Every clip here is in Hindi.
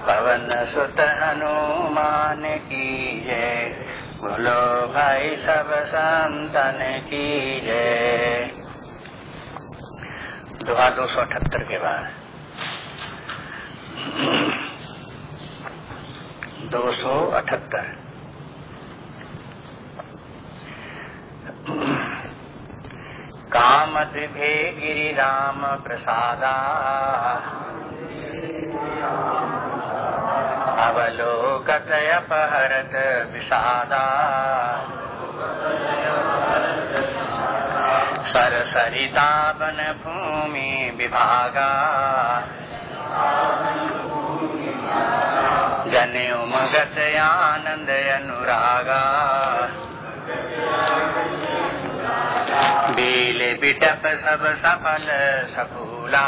पवन सुत हनुमान की जय बोलो भाई सब संतन की जय दोहा दो सौ अठहत्तर के बाद। दो सौ अठहत्तर। कामद्भे गिरिराम प्रसादा। अवलोकतयपहरत विषादा। सरसरितावन भूमि विभागा। जन्युमगत आनंद अनुरागा बील बिटप सब सफल सफूला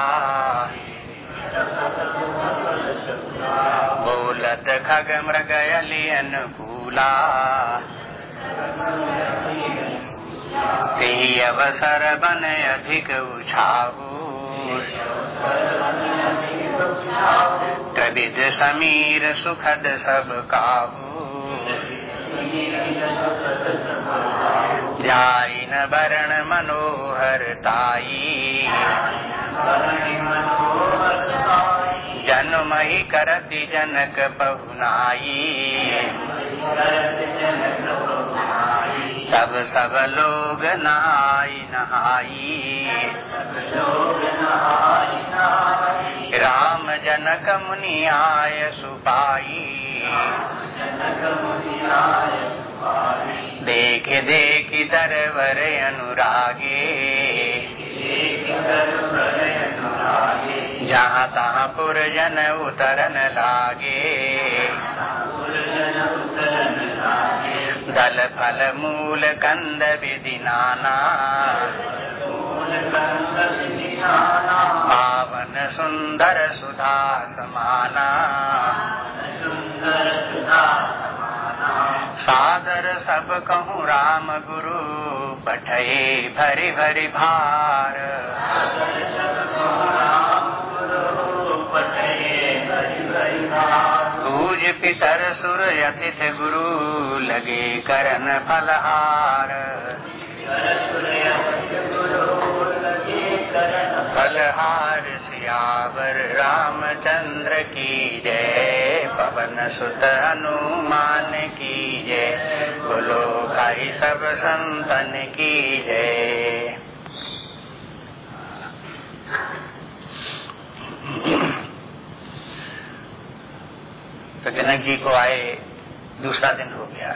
बोलत खग मृग अली अनुकूला। ते अवसर बन अधिक उछाऊ कविद समीर सुखद सब काबू ध्यान वरण मनोहर ताई। जन्महि करति जनक पहुनाई सब सब लोग नहाई नहाई। राम जनक मुनि आय सुपाई। देख देख दरवर अनुरागे। जहाँ तहाँ पुरजन उतरन लागे। दल फल मूल कंद विधि नाना। पावन सुंदर सुधा समाना। सादर सब कहूँ राम गुरु पठे भरी भरी भार पूज पितर सुर यथित गुरु, लगे करन फलहार फलहार सियावर रामचंद्र की जय, पवन सुत हनुमान की जय। बोलो भाई सब संतन की जय। तो जनक जी को आए, दूसरा दिन हो गया।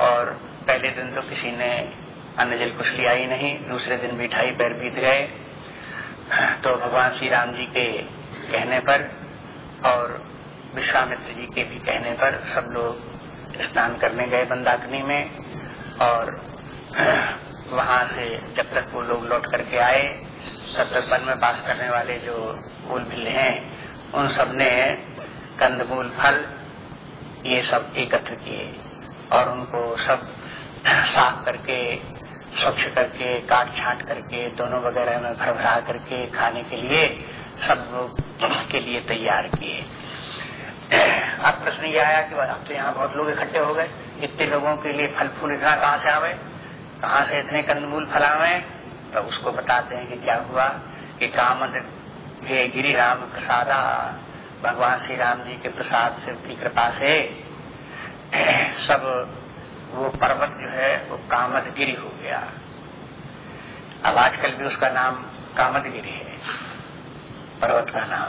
और पहले दिन तो किसी ने अन्न जल कुछ लिया ही नहीं, दूसरे दिन मिठाई पैर बीत गए। तो भगवान श्री राम जी के कहने पर और विश्वामित्र जी के भी कहने पर सब लोग स्नान करने गए बंदाग्नि में और वहाँ से जब तक वो लोग लौट करके आए, तब तक वन में पास करने वाले जो फूल बिल्ले हैं, उन सबने कंदमूल, फल, ये सब एकत्र किए और उनको सब साफ़ करके, स्वच्छ करके काट छाट करके, दोनों वगैरह में भर भरा करके खाने के लिए सब लोग के लिए तैयार किए। अब प्रश्न ये आया कि अब तो यहाँ बहुत लोग इकट्ठे हो गए, इतने लोगों के लिए फल फूल इतना कहाँ से आवे, कहाँ से इतने कंदमूल फल आवे तो उसको बताते हैं कि क्या हुआ कि कामद गिरी राम प्रसादा भगवान श्री राम जी के प्रसाद से की कृपा से, सब वो पर्वत जो है, वो कामदगिरी हो गया। अब आजकल भी उसका नाम कामदगिरी है, पर्वत का नाम।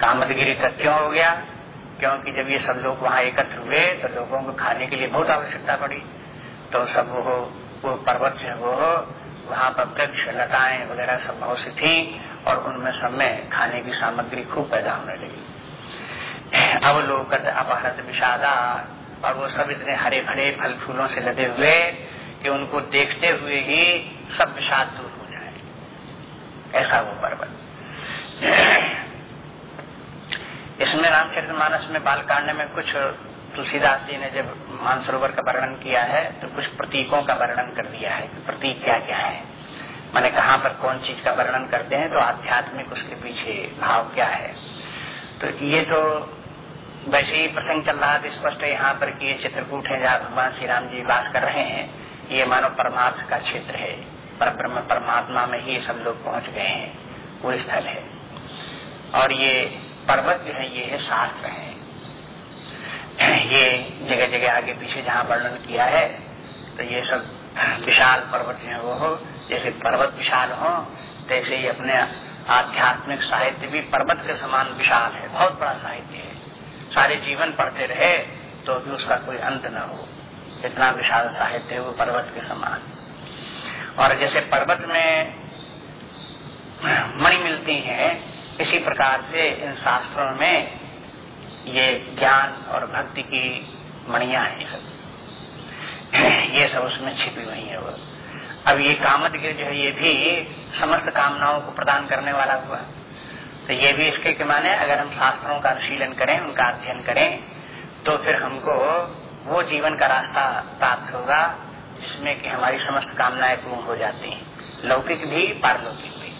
कामदगिरी का क्यों हो गया? क्योंकि जब ये सब लोग वहाँ एकत्र हुए तो लोगों को खाने के लिए बहुत आवश्यकता पड़ी। तो सब वो वो पर्वत जो है, वो वहाँ पर वृक्ष, लताएँ वगैरह सब बहुत सी थी और उनमें सब में खाने की सामग्री खूब पैदा होने लगी। लोग अपहरत विषादा। और वो सब इतने हरे भरे फल फूलों से लदे हुए कि उनको देखते हुए ही सब विषाद दूर हो जाए। ऐसा वो पर्वत। इसमें रामचरित मानस में बालकांड में कुछ तुलसीदास जी ने जब मानसरोवर का वर्णन किया है तो कुछ प्रतीकों का वर्णन कर दिया है कि प्रतीक क्या क्या है। मैंने कहा, पर कौन चीज़ का वर्णन करते हैं? तो आध्यात्मिक उसके पीछे भाव क्या है? तो ये तो वैसे ही प्रसंग चल रहा था स्पष्ट है यहाँ पर कि ये चित्रकूट है जहाँ भगवान श्री राम जी वास कर रहे हैं, ये मानव परमार्थ का क्षेत्र है। पर ब्रह्म परमात्मा में ही सब लोग पहुँच गए हैं, वो स्थल है। और ये पर्वत जो है, ये है शास्त्र है। ये जगह जगह आगे पीछे जहाँ वर्णन किया है तो ये सब विशाल पर्वत जो है वो हो, जैसे पर्वत विशाल हो, तैसे ही अपने आध्यात्मिक साहित्य भी पर्वत के समान विशाल है। बहुत बड़ा साहित्य है। सारे जीवन पढ़ते रहे तो भी उसका कोई अंत न हो। इतना विशाल साहित्य है वो पर्वत के समान। और जैसे पर्वत में मणि मिलती है, इसी प्रकार से इन शास्त्रों में ये ज्ञान और भक्ति की मणिया है सब। ये सब उसमें छिपी हुई है वो। अब ये कामदगिर जो है, ये भी समस्त कामनाओं को प्रदान करने वाला हुआ। तो ये भी इसके के माने, अगर हम शास्त्रों का अनुशीलन करें, उनका अध्ययन करें तो फिर हमको वो जीवन का रास्ता प्राप्त होगा, जिसमें कि हमारी समस्त कामनाएँ पूर्ण हो जाती हैं। लौकिक भी, पारलौकिक भी।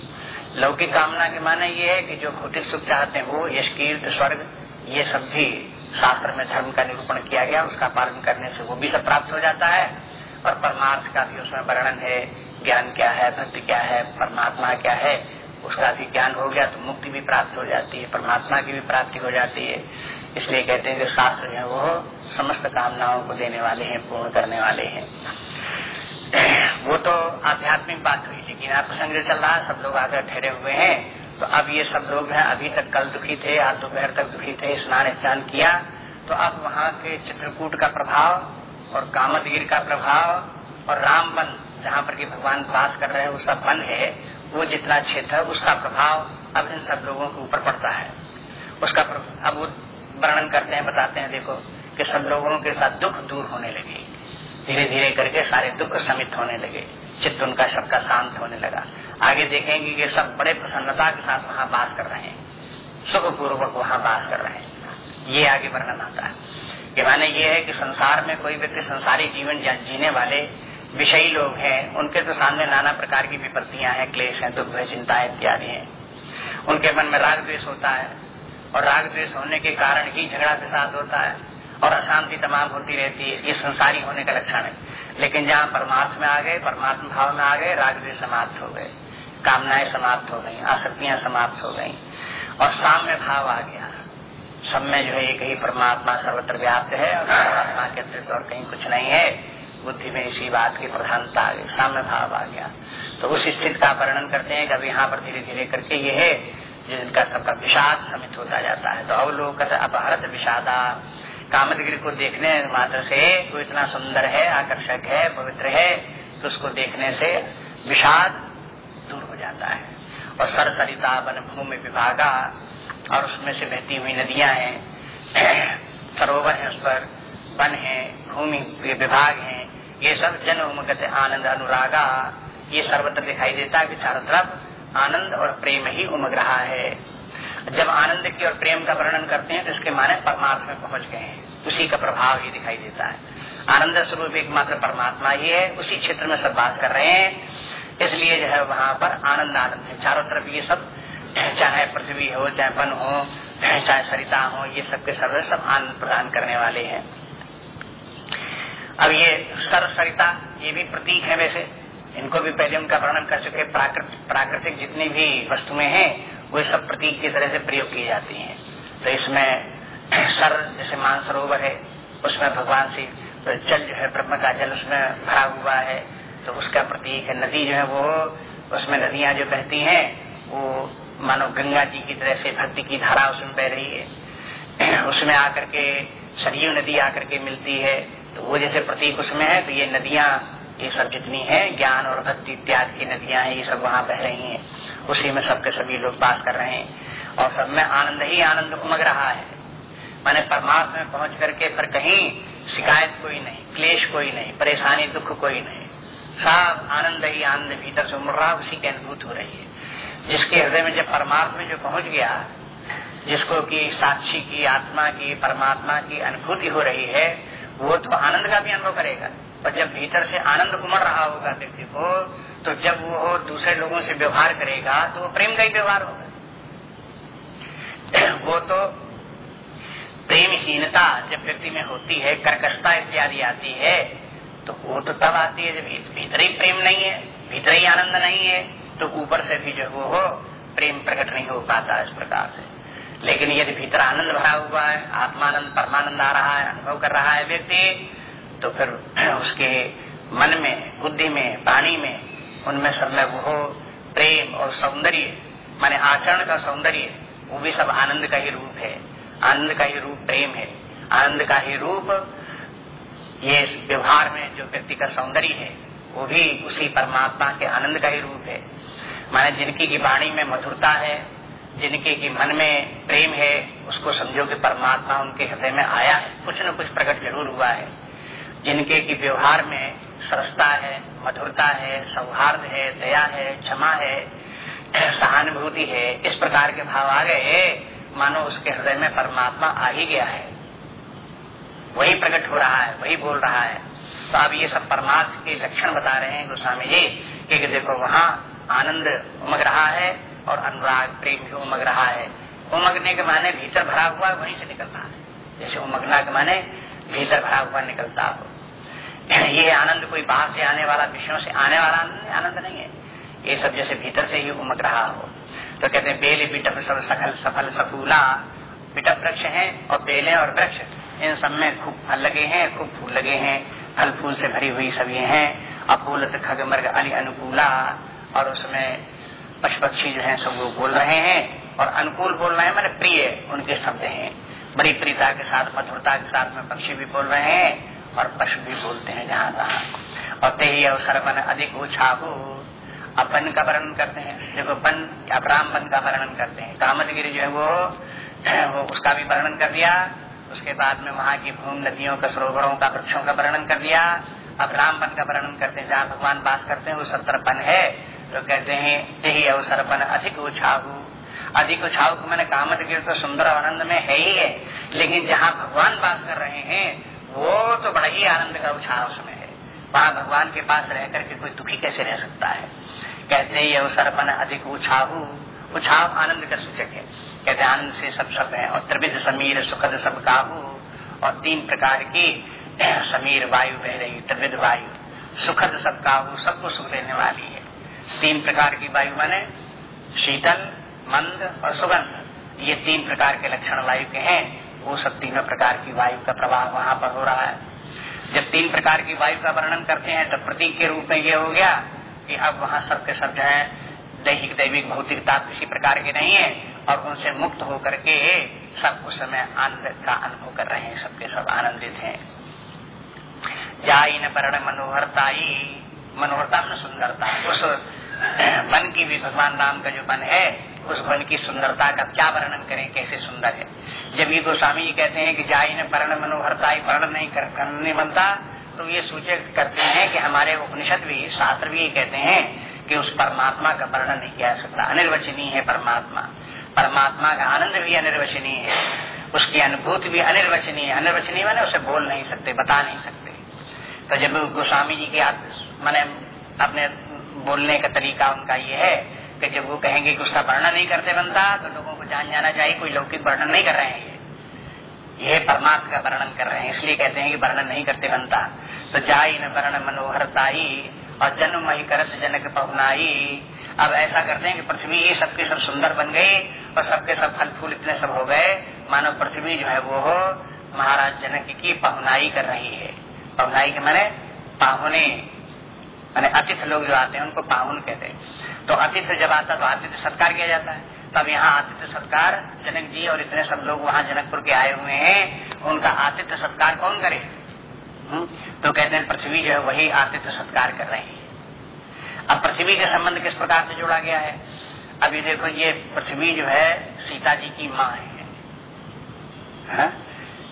लौकिक कामना के माने ये है कि जो भौतिक सुख चाहते हैं, वो यश, कीर्त, स्वर्ग, ये सब भी शास्त्र में धर्म का निरूपण किया गया, उसका पालन करने से वो भी सब प्राप्त हो जाता है। और परमार्थ का भी उसमें वर्णन है, ज्ञान क्या है, भक्ति क्या है, परमात्मा क्या है उसका भी ज्ञान हो गया तो मुक्ति भी प्राप्त हो जाती है, परमात्मा की भी प्राप्ति हो जाती है। इसलिए कहते हैं कि शास्त्र जो है वो समस्त कामनाओं को देने वाले हैं, पूर्ण करने वाले हैं। वो तो आध्यात्मिक बात हुई, लेकिन आप प्रसंग जो चल रहा है, सब लोग आकर ठहरे हुए हैं। तो अब ये सब लोग हैं, अभी तक कल दुखी थे, आज दोपहर तक दुखी थे, स्नान स्नान किया तो अब वहाँ के चित्रकूट का प्रभाव और कामदगिर का प्रभाव और राम वन जहाँ पर कि भगवान वास कर रहे हैं, वो सब वन है। वो जितना क्षेत्र है उसका प्रभाव अब इन सब लोगों के ऊपर पड़ता है। उसका अब वो वर्णन करते हैं, बताते हैं, देखो, कि सब लोगों के साथ दुख दूर होने लगे। धीरे धीरे करके सारे दुख समित होने लगे। चित्त उनका सबका शांत होने लगा। आगे देखेंगे कि सब बड़े प्रसन्नता के साथ वहाँ बास कर रहे हैं। सुखपूर्वक वहाँ बास कर रहे हैं। ये आगे वर्णन आता है। कि माने ये है कि संसार में कोई व्यक्ति संसारी जीवन जीने वाले विषयी लोग हैं, उनके तो सामने नाना प्रकार की विपत्तियाँ हैं, क्लेश हैं, दुख है चिंता इत्यादि हैं। उनके मन में राग द्वेष होता है, और राग द्वेष होने के कारण ही झगड़ा प्रसाद होता है, और अशांति तमाम होती रहती है, ये संसारी होने का लक्षण है। लेकिन जहाँ परमार्थ में आ गए, परमात्मा भाव में आ गए, राग द्वेष समाप्त हो गए, कामनाएँ समाप्त हो गई, आसक्तियाँ समाप्त हो गई, और साम्य भाव आ गया। सब में जो है, एक ही परमात्मा सर्वत्र व्याप्त है, और परमात्मा के अतिरिक्त और कहीं कुछ नहीं है। बुद्धि में इसी बात की प्रधानता आ गई, साम्य भाव आ गया। तो उस स्थिति का वर्णन करते हैं कि अब यहाँ पर धीरे धीरे करके ये है, जिनका सबका विषाद समित होता जाता है। तो अवलोक अपहरत विषादा। कामदगिरी को देखने मात्र से वो इतना सुंदर है, आकर्षक है, पवित्र है तो उसको देखने से विषाद दूर हो जाता है। और सरसरिता वन भूमि विभागा, और उसमें से बहती हुई नदियाँ हैं, सरोवर है उस पर, वन है, भूमि विभाग है ये सब जन उमगत आनंद अनुरागा। ये सर्वत्र दिखाई देता है कि चारों तरफ़ आनंद और प्रेम ही उमग रहा है। जब आनंद की और प्रेम का वर्णन करते हैं तो इसके माने परमात्मा में पहुँच गए हैं। उसी का प्रभाव ही दिखाई देता है। आनंद स्वरूप एकमात्र परमात्मा ही है। उसी क्षेत्र में सब बात कर रहे हैं। इसलिए जो है वहाँ पर आनंद आनंद है। चारों तरफ़ ये सब, चाहे पृथ्वी हो, चाहे वन हो, चाहे सरिता हो, ये सबके सब सब आनंद प्रदान करने वाले हैं। अब ये सर सरिता ये भी प्रतीक है वैसे। इनको भी पहले उनका वर्णन कर चुके प्राकृत, प्राकृतिक जितनी भी वस्तुएँ हैं वो सब प्रतीक की तरह से प्रयोग की जाती हैं। तो इसमें सर जैसे मानसरोवर है उसमें भगवान श्री तो जल जो है ब्रह्म का जल उसमें भरा हुआ है तो उसका प्रतीक है। नदी जो है वो उसमें नदियाँ जो बहती हैं वो मानो गंगा जी की तरह से भक्ति की धारा उसमें बह रही है। उसमें आकर के सरयू नदी आकर के मिलती है। तो वो जैसे प्रतीक उसमें है तो ये नदियाँ, ये सब जितनी है, ज्ञान और भक्ति इत्यादि की नदियाँ हैं, ये सब वहाँ बह रही हैं। उसी में सबके सभी लोग बास कर रहे हैं। और सब में आनंद ही आनंद उमग रहा है। मैंने परमात्मा में पहुँच करके फिर कहीं शिकायत कोई नहीं, क्लेश कोई नहीं, परेशानी, दुख कोई नहीं। सब आनंद ही आनंद भीतर से उमड़ रहा, उसी की अनुभूत हो रही है। जिसके हृदय में जब परमात्मा में जो पहुँच गया, जिसको की साक्षी की, आत्मा की, परमात्मा की अनुभूति हो रही है वो तो आनंद का भी अनुभव करेगा। पर जब भीतर से आनंद उमड़ रहा होगा व्यक्ति को तो जब वो दूसरे लोगों से व्यवहार करेगा तो वो प्रेम का ही व्यवहार होगा। वो तो प्रेमहीनता जब व्यक्ति में होती है, कर्कशता इत्यादि आती है तो वो तो तब आती है जब भीतर ही प्रेम नहीं है, भीतर ही आनंद नहीं है तो ऊपर से भी जो वो हो, प्रेम प्रकट नहीं हो पाता इस प्रकार से। लेकिन यदि भीतर आनंद भरा हुआ है, आत्मानंद, परमानंद आ रहा है, अनुभव कर रहा है व्यक्ति तो फिर उसके मन में, बुद्धि में प्राणी में, उनमें सब में वो प्रेम और सौंदर्य, माने आचरण का सौंदर्य, वो भी सब आनंद का ही रूप है। आनंद का ही रूप प्रेम है। आनंद का ही रूप, ये व्यवहार में जो व्यक्ति का सौंदर्य है, वो भी उसी परमात्मा के आनंद का ही रूप है। माने जिनकी की वाणी में मधुरता है जिनके की मन में प्रेम है, उसको समझो कि परमात्मा उनके हृदय में आया है। कुछ न कुछ प्रकट ज़रूर हुआ है। जिनके की व्यवहार में सरसता है, मधुरता है, सौहार्द है, दया है, क्षमा है, सहानुभूति है, इस प्रकार के भाव आ गए मानो उसके हृदय में परमात्मा आ ही गया है। वही प्रकट हो रहा है, वही बोल रहा है। तो अब ये सब परमात्मा के लक्षण बता रहे हैं, गोस्वामी जी, कि देखो वहाँ आनंद उमग रहा है और अनुराग, प्रेम भी उमग रहा है। उमगने के माने भीतर भरा हुआ वहीं से निकलना है। जैसे उमगना के माने भीतर भरा हुआ निकलता हो ये आनंद कोई बाहर से आने वाला विषयों से आने वाला आनंद नहीं है। ये सब जैसे भीतर से ही उमग रहा हो। तो कहते हैं, बेल बिटप सब सफल सफल सफूला। बिटप वृक्ष है और बेले और वृक्ष। इन सब में खूब फल लगे हैं, खूब फूल लगे हैं। फल फूल से भरी हुई सभी है। अपूलत खग मर्ग अनुकूला और उसमें पशु पक्षी जो है सब वो बोल रहे हैं और अनुकूल बोल रहे हैं मैंने प्रिय उनके शब्द हैं। बड़ी प्रियता के साथ मधुरता के साथ में पक्षी भी बोल रहे हैं और पशु भी बोलते हैं जहाँ तहाँ। और ते ही अवसर मन अधिक उछाहू अपन का वर्णन करते हैं। देखो वन अपराम वन का वर्णन करते हैं। कामदगिरी जो है वो, वो उसका भी वर्णन कर दिया। उसके बाद में वहाँ की भूम नदियों का सरोवरों का वृक्षों का वर्णन कर दिया। अब राम वन का वर्णन करते हैं। जहाँ भगवान वास करते हैं वो सत्रपन है। तो कहते हैं, यही अवसरपन अधिक उछाहू। अधिक उछाहू मैंने कामदगिरी तो सुंदर आनंद में है ही है। लेकिन जहाँ भगवान वास कर रहे हैं, वो तो बड़ा ही आनंद का उछाह उसमें है। वहाँ भगवान के पास रह करके कोई दुखी कैसे रह सकता है? कहते हैं अवसरपन अधिक उछाहू। उछाव आनंद का सूचक है। कहते आनंद से सब सब है और त्रिविध समीर सुखद सब काहू। और तीन प्रकार की, समीर वायु बह रही, त्रिविध वायु। सुखद सब काहू, सबको सुख देने वाली है। तीन प्रकार की वायु माने, शीतल, मंद और सुगंध। ये तीन प्रकार के लक्षण वायु के हैं। वो सब तीनों प्रकार की वायु का प्रभाव वहाँ पर हो रहा है। जब तीन प्रकार की वायु का वर्णन करते हैं तो प्रतीक के रूप में ये हो गया कि अब वहाँ सबके सब जो है, दैहिक, दैविक भौतिकता किसी प्रकार के नहीं है और उनसे मुक्त होकर के सब उस समय आनंद का अनुभव कर रहे हैं सबके सब आनंदित हैं। जाई न परण मनोहरताई मनोहरता में सुंदरता उस वन की भी भगवान राम का जो वन है उस वन की सुंदरता का क्या वर्णन करें कैसे सुंदर है। जब ये गोस्वामी जी कहते हैं कि जाई न पर्ण मनोहरताई वर्ण नहीं कर, करने बनता तो ये सूचक करते हैं कि हमारे उपनिषद भी शास्त्र भी कहते हैं कि उस परमात्मा का वर्णन नहीं किया सकता। अनिर्वचनीय है परमात्मा। परमात्मा का आनंद भी अनिर्वचनीय है। उसकी अनुभूति भी अनिर्वचनीय है। अनिर्वचनीय मैंने उसे बोल नहीं सकते बता नहीं सकते। तो जब गोस्वामी जी के मैंने अपने बोलने का तरीका उनका ये है कि जब वो कहेंगे कि उसका वर्णन नहीं करते बनता तो लोगों को जान जाना चाहिए, कोई लौकिक वर्णन नहीं कर रहे हैं ये। परमात्मा का वर्णन कर रहे हैं, इसलिए कहते हैं कि वर्णन नहीं करते बनता। तो जाई न वर्ण मनोहरताई, और जन्म मही करस जनक पहुनाई अब ऐसा करते हैं कि पृथ्वी ये सबके सब सुंदर बन गई, और सबके सब फल फूल इतने सब हो गए। मानो पृथ्वी जो है वो महाराज जनक की पहुनाई कर रही है। पहुनाई के माने पाहुने, माने अतिथि लोग जो आते हैं, उनको पाहुन कहते हैं। तो अतिथि जब आता तो आतिथ्य सत्कार किया जाता है। तब यहाँ आतिथ्य सत्कार, जनक जी और इतने सब लोग वहाँ जनकपुर के आए हुए हैं। उनका आतिथ्य सत्कार कौन करे? हुँ? हम्म? तो कहते हैं, पृथ्वी जो है, वही आतिथ्य सत्कार कर रहे हैं। अब पृथ्वी के संबंध किस प्रकार से जोड़ा गया है? अभी देखो, ये पृथ्वी जो है, सीता जी की माँ है। हा?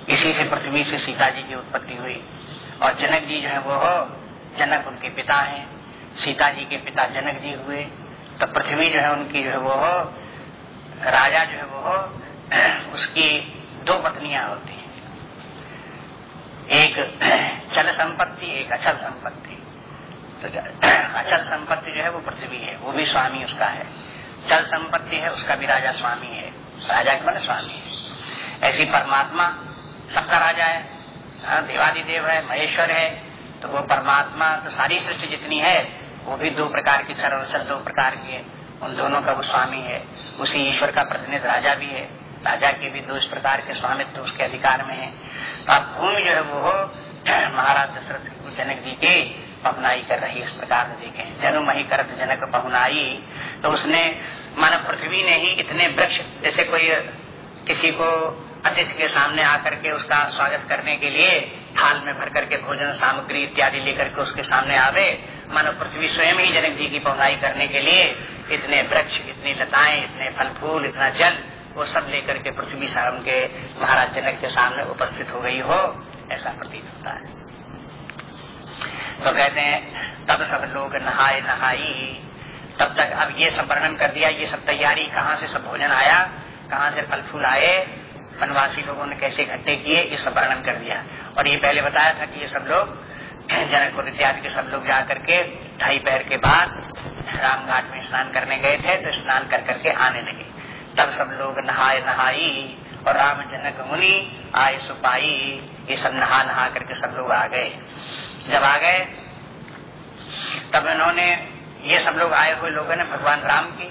इसी से पृथ्वी से सीता जी की उत्पत्ति हुई। और जनक जी जो है वो जनक उनके पिता हैं। सीता जी के पिता जनक जी हुए। तो पृथ्वी जो है उनकी जो है वो राजा जो है वो उसकी दो पत्नियाँ होती हैं। एक चल संपत्ति एक अचल संपत्ति। तो अचल संपत्ति जो है वो पृथ्वी है वो भी स्वामी उसका है। चल संपत्ति है उसका भी राजा स्वामी है। राजा के मन स्वामी है। ऐसी परमात्मा सबका राजा है हाँ, देवादि देव है, महेश्वर है तो वो परमात्मा तो सारी सृष्टि जितनी है, वो भी दो प्रकार की सर्वचल दो प्रकार की है। उन दोनों का वो स्वामी है। उसी ईश्वर का प्रतिनिधि राजा भी है। राजा के भी दो इस प्रकार के स्वामित्व उसके अधिकार में है। तो अब भूमि जो है वो महाराज दशरथ जनक जी के पहुनाई कर रही इस प्रकार से देखे। जनु मही करत जनक पहुनाई तो उसने मानव पृथ्वी ने ही इतने वृक्ष, जैसे कोई किसी को अतिथि के सामने आकर के उसका स्वागत करने के लिए थाल में भर करके भोजन सामग्री इत्यादि लेकर के उसके सामने आवे। मानो पृथ्वी स्वयं ही जनक जी की पहुनाई करने के लिए इतने वृक्ष, इतनी लताएँ, इतने फल फूल, इतना जल, वो सब लेकर के पृथ्वी साम के महाराज जनक के सामने उपस्थित हो गई हो, ऐसा प्रतीत होता है। तो कहते हैं, तब सब लोग नहाए, नहाई। तब तक अब ये सब वर्णन कर दिया, ये सब तैयारी, कहाँ से सब भोजन आया, कहाँ से फल फूल आए वनवासी लोगों ने कैसे इकट्ठे किए, ये सब वर्णन कर दिया। और ये पहले बताया था कि ये सब लोग जनकपुर इत्यादि के सब लोग जा करके ढाई पैर के बाद रामघाट में स्नान करने गए थे तो स्नान कर करके आने लगे। तब सब लोग नहाए नहाई, और राम जनक मुनि, आए सुपाई ये सब नहा नहा करके सब लोग आ गए। जब आ गए, तब इन्होंने ये सब लोग आए हुए लोगों ने भगवान राम की,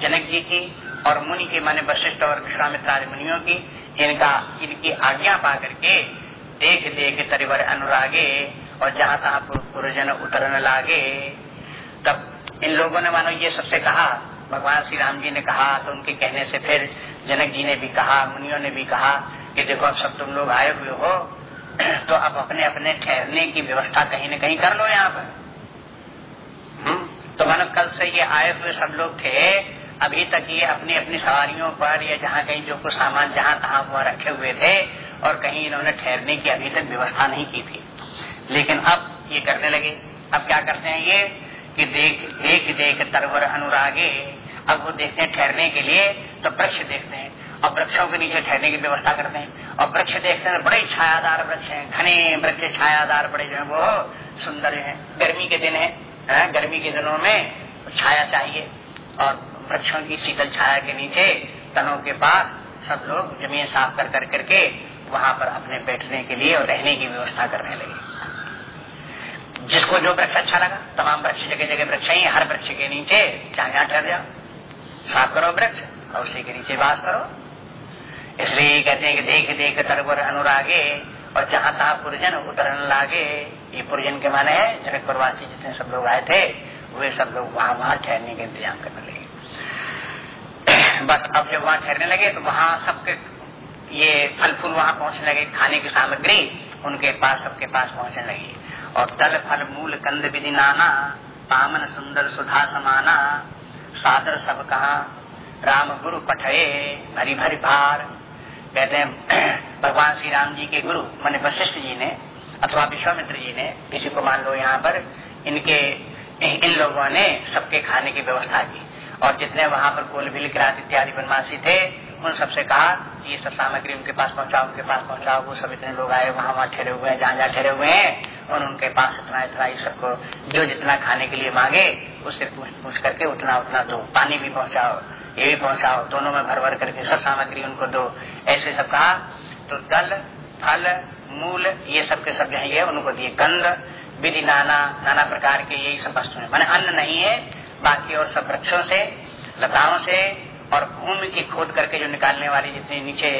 जनक जी की, और मुनि के, माने वशिष्ठ और विश्वामित्र मुनियों की इनका इनकी आज्ञा पा करके देख देख तरिवर अनुरागे और जहाँ तहाँ पुरजन उतरने लागे तब इन लोगों ने मानो ये सबसे कहा, भगवान श्री राम जी ने कहा तो उनके कहने से फिर जनक जी ने भी कहा, मुनियों ने भी कहा कि देखो अब सब तुम लोग आए हुए हो तो अब अपने अपने ठहरने की व्यवस्था कहीं न कहीं कर लो यहाँ पर हम्म? तो मानो कल से ये आए हुए सब लोग थे अभी तक ये अपनी अपनी सवारियों पर या जहाँ कहीं जो कुछ सामान जहाँ तहाँ वहाँ रखे हुए थे और कहीं इन्होंने ठहरने की अभी तक व्यवस्था नहीं की थी। लेकिन अब ये करने लगे। अब क्या करते हैं ये? कि देख देख देख तरवर अनुरागे। अब वो देखते हैं ठहरने के लिए तो वृक्ष देखते हैं और वृक्षों के नीचे ठहरने की व्यवस्था करते हैं। और वृक्ष देखते हैं, बड़े छायादार वृक्ष हैं, घने वृक्ष छायादार बड़े जो है, वो सुंदर है। गर्मी के दिन है, गर्मी के दिनों में छाया चाहिए। और वृक्षों की शीतल छाया के नीचे, तनों के पास सब लोग ज़मीन साफ़ कर कर करके वहाँ पर अपने बैठने के लिए और रहने की व्यवस्था करने लगे। जिसको जो वृक्ष अच्छा लगा, तमाम वृक्ष जगह जगह वृक्ष ही, हर वृक्ष के नीचे चाहे जहाँ ठहर जाओ। साफ़ करो वृक्ष और उसी के नीचे बात करो। इसलिए कहते हैं कि देख देख, तरवर अनुरागे और जहाँ तहा पुरजन उतरन लागे। ये पुरजन के माने है जनक प्रवासी जितने सब लोग आए थे, वे सब लोग वहाँ वहाँ ठहरने का इंतज़ाम करने बस अब जब वहाँ ठहरने लगे तो वहाँ सबके ये फल फूल वहाँ पहुँचने लगे, खाने की सामग्री उनके पास, सबके पास पहुँचने लगी। और तल फल, मूल, कंद, विधि, नाना, पामन, सुंदर, सुधा, समाना, सादर, सब कहा? राम, गुरु पठे भरी भरी भार। कहते हैं, भगवान श्री राम जी के गुरु, मैंने वशिष्ठ जी ने, अथवा विश्वामित्र जी ने किसी को मान लो यहाँ पर, इनके, इन लोगों ने सबके खाने की व्यवस्था की। और जितने वहाँ पर कोल भी किरात इत्यादि बनवासी थे, उन सबसे कहा कि ये सब सामग्री उनके पास पहुंचाओ, उनके पास पहुंचाओ। वो सब इतने लोग आए, वहाँ वहाँ ठहरे हुए हैं, जहाँ जहाँ ठहरे हुए हैं और उनके पास इतना इतना इस सबको, जो जितना खाने के लिए मांगे, उससे पूछ पूछ करके उतना उतना दो। पानी भी पहुंचाओ, ये भी पहुंचाओ, दोनों में भर भर करके सब सामग्री उनको दो। ऐसे सब कहा तो दल, फल, मूल, ये सब के सब है उनको दिए। कंद विधि, नाना नाना प्रकार के यही सब वस्तु है मैंने अन्न नहीं है बाकी और सब वृक्षों से, लताओं से और भूमि की खोद करके जो निकालने वाली जितनी नीचे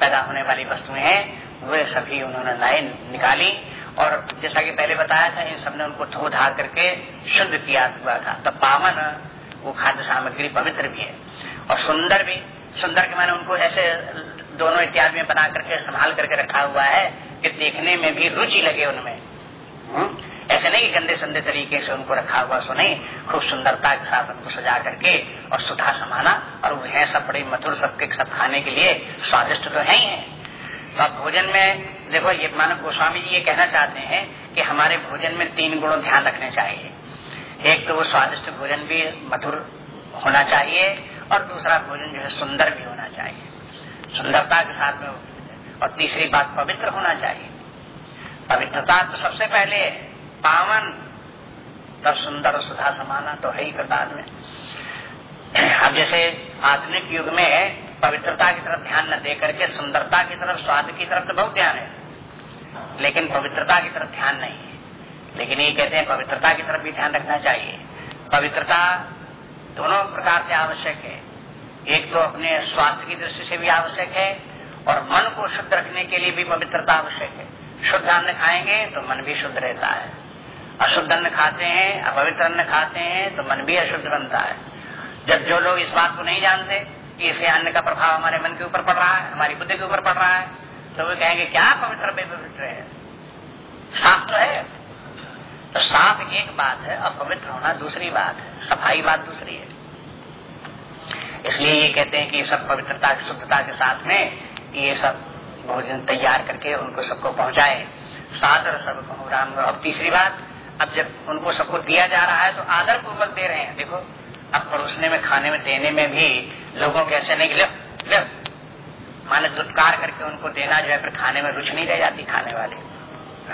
पैदा होने वाली वस्तुएँ हैं, वे सभी उन्होंने नए निकाली और जैसा कि पहले बताया था, इन सबने उनको धो धा करके शुद्ध किया हुआ था। तो पावन, वो खाद्य सामग्री पवित्र भी है और सुंदर भी। सुंदर के माने उनको ऐसे दोनों इत्यादि में बना करके संभाल करके रखा हुआ है कि देखने में भी रुचि लगे उनमें। हम्म? ऐसे नहीं गंदे संदे तरीके से उनको रखा हुआ सो नहीं, खूब सुंदरता के साथ उनको सजा करके और सुधा समाना, और वो है सब बड़े मधुर, सबके सब खाने के लिए स्वादिष्ट तो है ही है। तो अब भोजन में, देखो, ये मानो गोस्वामी जी ये कहना चाहते हैं कि हमारे भोजन में तीन गुणों ध्यान रखने चाहिए। एक तो वो स्वादिष्ट भोजन भी मधुर होना चाहिए, और दूसरा भोजन जो है सुंदर भी होना चाहिए। सुंदरता के साथ में, और तीसरी बात पवित्र होना चाहिए। पवित्रता तो सबसे पहले पावन तब सुंदर सुधा समाना तो है ही प्रसाद में। अब जैसे आधुनिक युग में पवित्रता की तरफ़ ध्यान न दे करके सुंदरता की तरफ़, स्वाद की तरफ़ तो बहुत ध्यान है, लेकिन पवित्रता की तरफ़ ध्यान नहीं है। लेकिन ये कहते हैं पवित्रता की तरफ़ भी ध्यान रखना चाहिए। पवित्रता दोनों प्रकार से आवश्यक है। एक तो अपने स्वास्थ्य की दृष्टि से भी आवश्यक है और मन को शुद्ध रखने के लिए भी पवित्रता आवश्यक है। शुद्ध अन्न खाएँगे तो मन भी शुद्ध रहता है। अशुद्ध अन्न खाते हैं, अपवित्र अन्न खाते हैं तो मन भी अशुद्ध बनता है। जब जो लोग इस बात को नहीं जानते कि इसे अन्न का प्रभाव हमारे मन के ऊपर पड़ रहा है, हमारी बुद्धि के ऊपर पड़ रहा है तो वे कहेंगे, क्या पवित्र बेपवित्र है? साफ़ तो है। तो साफ़ एक बात है, अपवित्र होना दूसरी बात है, सफ़ाई बात दूसरी है। इसलिए ये कहते हैं कि सब पवित्रता, शुद्धता के साथ में ये सब भोजन तैयार करके उनको सबको पहुँचाए। सादर सब राम अब तीसरी बात अब जब उनको सबको दिया जा रहा है तो आदर पूर्वक दे रहे हैं। देखो, अब परोसने में, खाने में, देने में भी लोगों के ऐसे नहीं ले माने दुत्कार करके उनको देना जो है, फिर खाने में रुचि नहीं रह जाती खाने वाले।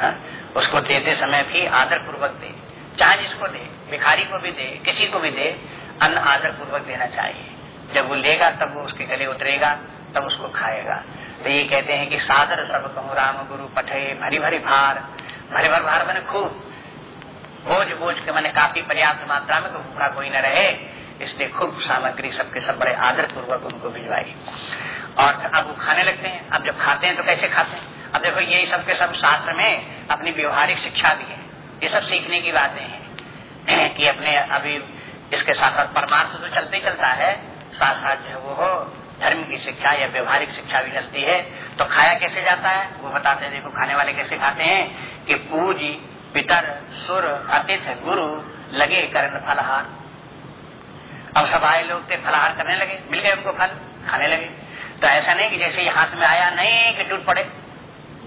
हा? उसको देते समय भी आदर पूर्वक दे। चाहे जिसको दे, भिखारी को भी दे, किसी को भी दे, अन्न आदर पूर्वक देना चाहिए। जब वो लेगा, तब वो उसके गले उतरेगा, तब उसको खाएगा। तो ये कहते हैं कि सादर सब कहूँ राम गुरु, पठे भरी भरी। भार भरे भर भार मैंने खूब। बोझ बोझ के मैंने काफ़ी पर्याप्त मात्रा में तो भूखा कोई न रहे। इसलिए खूब सामग्री सबके सब बड़े आदर पूर्वक उनको भिजवाई। और अब वो खाने लगते हैं। अब जब खाते हैं तो कैसे खाते हैं? अब देखो, यही सबके सब शास्त्र में अपनी व्यवहारिक शिक्षा दी है। ये सब सीखने की बातें हैं। कि अपने अभी इसके साथ साथ परमार्थ तो चलते ही चलता है। साथ साथ जो वो हो, धर्म की शिक्षा या व्यवहारिक शिक्षा भी चलती है। तो खाया कैसे जाता है? वो बताते हैं, देखो, खाने वाले कैसे खाते हैं कि पूज पितर, सुर, अतिथ, गुरु लगे करण फलहार। अब सब आए लोग थे फलहार करने लगे, मिल गए उनको फल, खाने लगे। तो ऐसा नहीं कि जैसे ये हाथ में आया नहीं कि टूट पड़े,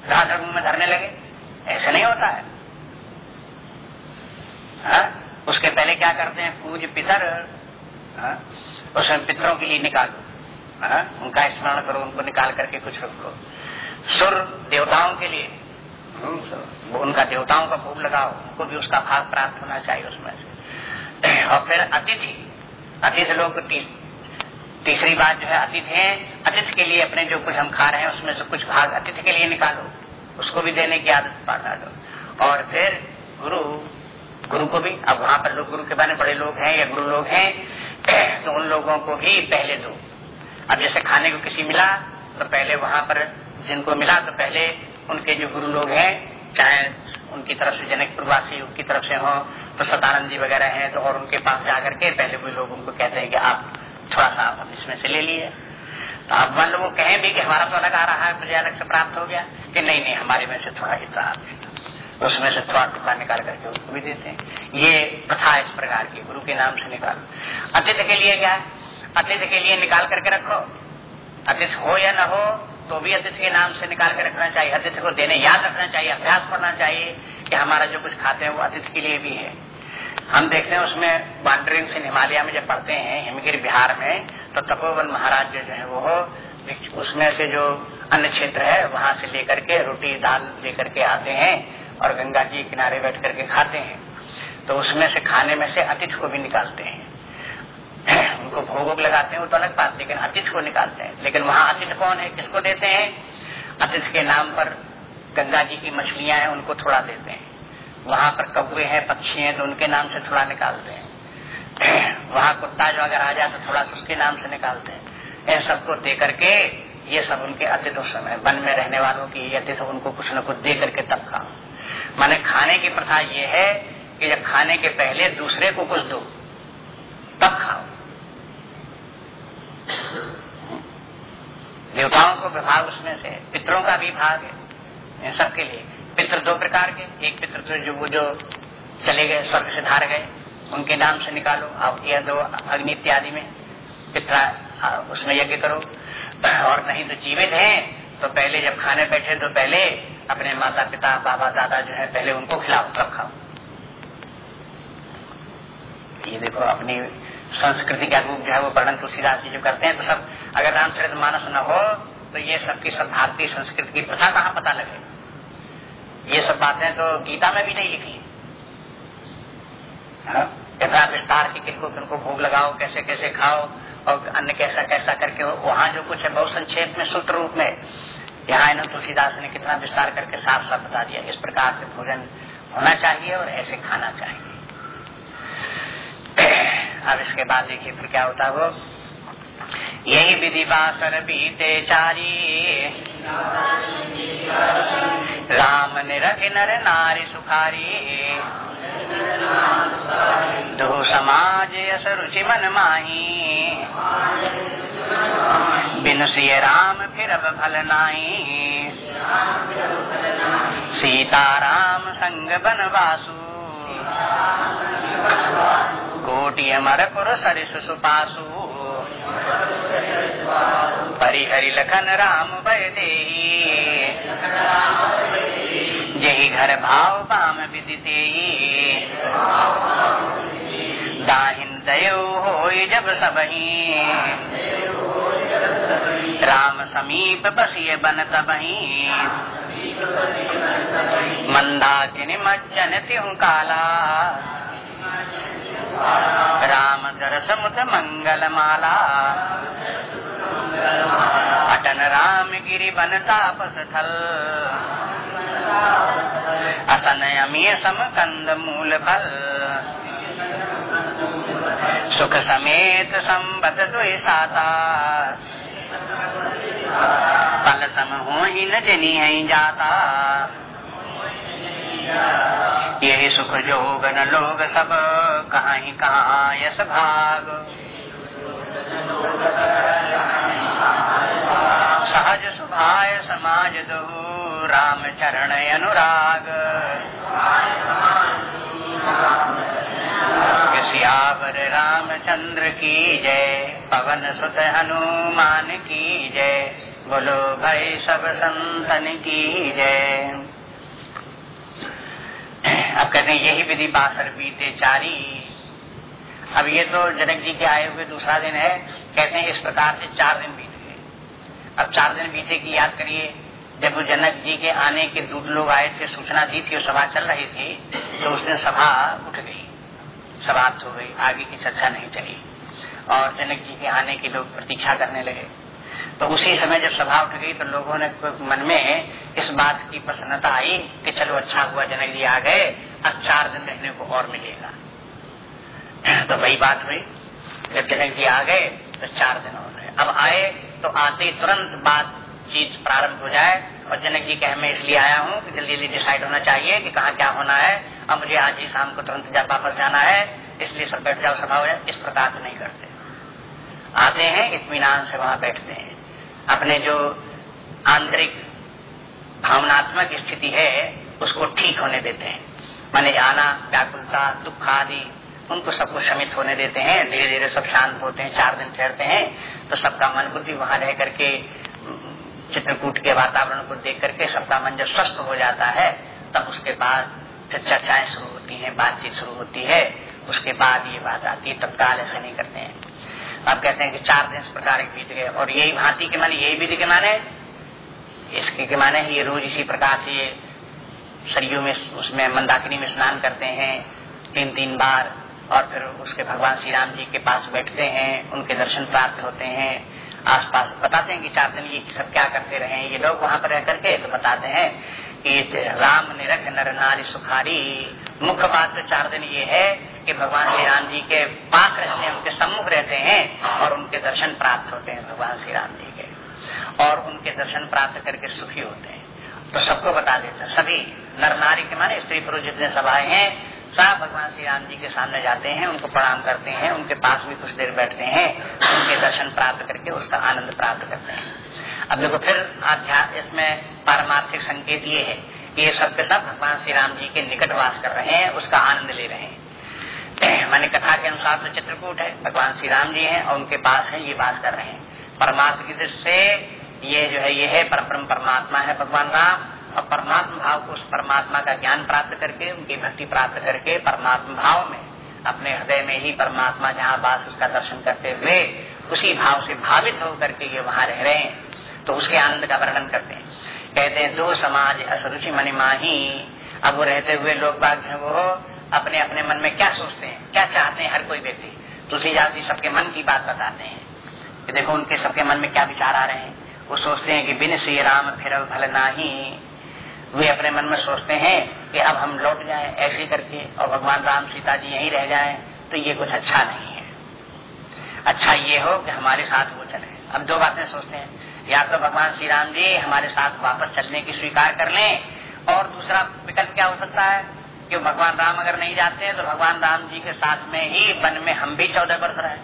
रात रंग में धरने लगे। ऐसा नहीं होता है। हा? उसके पहले क्या करते हैं? पूज पितर, हा? उसमें पितरों के लिए निकालो हाँ? उनका स्मरण करो, उनको निकाल करके कुछ रखो। सुर देवताओं के लिए। हम्म, उनका देवताओं का भोग लगाओ उनको भी उसका भाग प्राप्त होना चाहिए उसमें से। और फिर अतिथि अतिथि लोग तीस, तीसरी बात जो है अतिथि है अतिथि के लिए अपने जो कुछ हम खा रहे हैं उसमें से कुछ भाग अतिथि के लिए निकालो उसको भी देने की आदत पाना दो और फिर गुरु गुरु को भी अब वहाँ पर लोग गुरु के बारे में बड़े लोग हैं या गुरु लोग हैं तो उन लोगों को भी पहले दो। अब जैसे खाने को किसी मिला तो पहले वहाँ पर जिनको मिला तो पहले उनके जो गुरु लोग हैं, चाहे उनकी तरफ़ से जनक प्रवासी की तरफ़ से हो तो सतानंद जी वगैरह हैं तो और उनके पास जाकर के पहले कोई लोग उनको कहते हैं कि आप थोड़ा सा आप इसमें से ले लिए। तो अब मान लो वो कहें भी कि हमारा तो अलग आ रहा है, मुझे अलग से प्राप्त हो गया, कि नहीं नहीं, हमारे में से थोड़ा हिस्सा आप उसमें से थोड़ा टुकड़ा निकाल करके उसको भी देते हैं। ये प्रथा इस प्रकार की, गुरु के नाम से निकाल। अतिथि के लिए क्या? अतिथि के लिए निकाल करके रखो। अतिथि हो या न हो तो भी अतिथि के नाम से निकाल के रखना चाहिए, अतिथि को देने याद रखना चाहिए, अभ्यास करना चाहिए कि हमारा जो कुछ खाते हैं वो अतिथि के लिए भी है। हम देखते हैं उसमें वांडरिंग से हिमालय में जब पढ़ते हैं, हिमगिर बिहार में तो तपोवन महाराज जो है वो, उसमें से जो अन्य क्षेत्र है, वहाँ से लेकर के रोटी, दाल लेकर के आते हैं और गंगा जी किनारे बैठ करके खाते हैं। तो उसमें से खाने में से अतिथि को भी निकालते हैं। उनको भोग लगाते हैं, वो तो अलग बात, लेकिन अतिथि को निकालते हैं। लेकिन वहाँ अतिथि कौन है, किसको देते हैं? अतिथि के नाम पर गंगा जी की मछलियाँ हैं, उनको थोड़ा देते हैं। वहाँ पर कौए हैं, पक्षी हैं तो उनके नाम से थोड़ा निकालते हैं। वहाँ कुत्ता जो अगर आ जाए तो थोड़ा सा उसके नाम से निकालते हैं। इन सबको दे करके, ये सब उनके अतिथि समय वन में रहने वालों की ये अतिथि उनको कुछ न कुछ दे करके तब खाओ। माने खाने की प्रथा ये है कि जब खाने के पहले दूसरे को कुछ दो तब खाओ देवताओं को विभाग उसमें से, पितरों का भी भाग है सबके लिए। पितृ दो प्रकार के, एक पितृ तो जो, वो जो चले गए, स्वर्ग से धार गए, उनके नाम से निकालो आवतिया दो, अग्नि इत्यादि में, पित्रा उसमें यज्ञ करो। और नहीं तो जीवित हैं तो पहले जब खाने बैठे तो पहले अपने माता पिता बाबा, दादा जो है, पहले उनको खिलाओ तब खाओ ये देखो, अपनी संस्कृति का रूप जो है, वो वर्णन तुलसीदास जी जो करते हैं तो सब, अगर रामचरित मानस न हो तो ये सबकी सब भारतीय संस्कृति की प्रथा कहाँ पता लगे? ये सब बातें तो गीता में भी नहीं लिखी हाँ? इतना विस्तार की किनको किनको भोग लगाओ, कैसे कैसे खाओ, और अन्य कैसा कैसा करके वहाँ जो कुछ है, बहुत संक्षेप में, सूत्र रूप में, यहाँ इन्होंने तुलसीदास ने कितना विस्तार करके साफ़ साफ़ बता दिया, इस प्रकार से भोजन होना चाहिए और ऐसे खाना चाहिए। अब इसके बाद देखिए फिर क्या होता है वो? यही विधि बासर बीते चारी। राम निरख नर नारी सुखारी। दो समाज यस रुचि मन माही। बिन सिय राम फिर भल नाई सीता राम संग बनवासु। कोटि अमरपुर सरिस सुपासु। परिहरि लखन राम दे जही घर भाव बाम विदिते। दाहिन दयो हो जब सबही। राम समीप बसिए बन तबही। मंदाकिनी मज्जन त्यू काला। राम दरस मुत मंगल माला अटन राम गिरी बन तापस थल। असन अमीय सम कंद मूल फल। सुख समेत संबत दुई साता। फल सम हो ही न जनी है जाता। यही सुख जोगन लोग सब, कहाँ कहाँ भाग। सहज सुभाय समाज दो राम चरण अनुराग सियावर रामचंद्र की जय, पवन सुत हनुमान की जय, बोलो भाई सब संतन की जय। अब कहते हैं, यही विधि बासर बीते चारी। अब ये तो जनक जी के आए हुए दूसरा दिन है, कहते हैं इस प्रकार से चार दिन गए अब चार दिन बीते की याद करिए, जब जनक जी के आने के दूध लोग आए थे, सूचना दी थी और सभा चल रही थी तो उस दिन सभा उठ गई। समाप्त हो गई, आगे की चर्चा नहीं चली। और जनक जी के आने की लोग प्रतीक्षा करने लगे। तो उसी समय जब सभा उठ गई तो लोगों ने मन में इस बात की प्रसन्नता आई कि चलो अच्छा हुआ, जनक जी आ गए, अब चार दिन रहने को और मिलेगा। तो वही बात हुई। जब जनक जी आ गए तो चार दिन और रहे। अब आए तो आते तुरंत बात चीज़ प्रारंभ हो जाए। और जनक जी कहे मैं इसलिए आया हूँ कि जल्दी जल्दी डिसाइड होना चाहिए कि कहाँ क्या होना है। अब मुझे आज ही शाम को तुरंत जा वापस जाना है, इसलिए सब बैठ जाओ सभा हो जाए इस प्रकार से नहीं करते। आते हैं इतमान से वहाँ बैठते हैं। अपने जो आंतरिक भावनात्मक स्थिति है, उसको ठीक होने देते हैं। माने आना, व्याकुलता, दुख आदि उनको सबको शमित होने देते हैं धीरे धीरे सब शांत होते हैं, चार दिन ठहरते हैं तो सबका मन बुद्धि वहाँ रह करके चित्रकूट के वातावरण को देख करके सबका मन जब स्वस्थ हो जाता है, तब उसके बाद फिर चर्चाएँ शुरू होती हैं, बातचीत शुरू होती है, उसके बाद ये बात आती है, तत्काल ऐसे नहीं करते हैं। अब कहते हैं कि चार दिन इस प्रकार एक बीत गए, और यही भांति के माने, यही विधि के माने, इसके के माने ये रोज इसी प्रकार से सरयू में, उसमें मंदाकिनी में स्नान करते हैं तीन तीन बार और फिर उसके भगवान श्री राम जी के पास बैठते हैं, उनके दर्शन प्राप्त होते हैं, आसपास बताते हैं कि चार दिन ये सब क्या करते रहे ये लोग वहाँ पर रह करके तो बताते हैं कि राम निरख नर नारी सुखारी मुख्य बात चार दिन ये है कि भगवान श्री राम जी के पास रहते हैं, उनके सम्मुख रहते हैं और उनके दर्शन प्राप्त होते हैं भगवान श्री राम जी के। और उनके दर्शन प्राप्त करके सुखी होते हैं। तो सबको बता देते सभी नर नारी के माने स्त्री पुरुष जितने सब आए हैं सब भगवान श्री राम जी के सामने जाते हैं, उनको प्रणाम करते हैं, उनके पास भी कुछ देर बैठते हैं, उनके दर्शन प्राप्त करके उसका आनंद प्राप्त करते हैं। अब देखो, फिर अध्यात्म इसमें पारमार्थिक संकेत ये है कि ये सब के सब भगवान श्री राम जी के निकट वास कर रहे हैं, उसका आनंद ले रहे हैं। मैंने कथा के अनुसार तो चित्रकूट है, भगवान श्री राम जी हैं और उनके पास है, ये वास कर रहे हैं। परमात्मा की दृष्टि से ये जो है, ये है परम परमात्मा है भगवान राम। और परमात्मा भाव को उस परमात्मा का ज्ञान प्राप्त करके, उनकी भक्ति प्राप्त करके परमात्मा भाव में, अपने हृदय में ही परमात्मा जहाँ बास उसका दर्शन करते हुए, उसी भाव से भावित होकर के ये वहाँ रह रहे हैं तो उसके आनंद का वर्णन करते हैं। कहते हैं, दो समाज असरुचि मणिमाही अब वो रहते हुए लोग बाग वो अपने अपने मन में क्या सोचते हैं, क्या चाहते हैं हर कोई व्यक्ति? तुलसीदास जी सबके मन की बात बताते हैं कि देखो, उनके सबके मन में क्या विचार आ रहे हैं? वो सोचते हैं कि बिन श्री राम फिर भल नाही। वे अपने मन में सोचते हैं कि अब हम लौट जाएँ ऐसे करके और भगवान राम, सीता जी यहीं रह जाएँ तो ये कुछ अच्छा नहीं है। अच्छा ये हो कि हमारे साथ वो चले। अब दो बातें सोचते हैं। या तो भगवान श्री राम जी हमारे साथ वापस चलने की स्वीकार कर लें, और दूसरा विकल्प क्या हो सकता है कि भगवान राम अगर नहीं जाते हैं तो भगवान राम जी के साथ में ही वन में हम भी चौदह वर्ष रहे?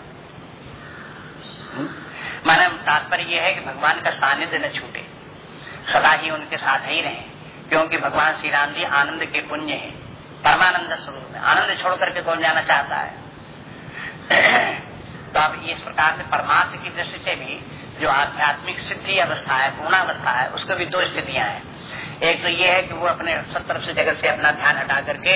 माने तात्पर्य यह है कि भगवान का सानिध्य न छूटे। सदा ही उनके साथ ही रहे। क्योंकि भगवान श्री राम जी आनंद के पुण्य है। परमानंद स्वरूप में आनंद छोड़ करके कौन जाना चाहता है? तो अब इस प्रकार से परमात्म की दृष्टि से भी जो आध्यात्मिक सिद्धि अवस्था है, पूर्णावस्था है, उसको भी दो स्थितियाँ हैं। एक तो ये है कि वो अपने सब तरफ़ से जगत से अपना ध्यान हटा करके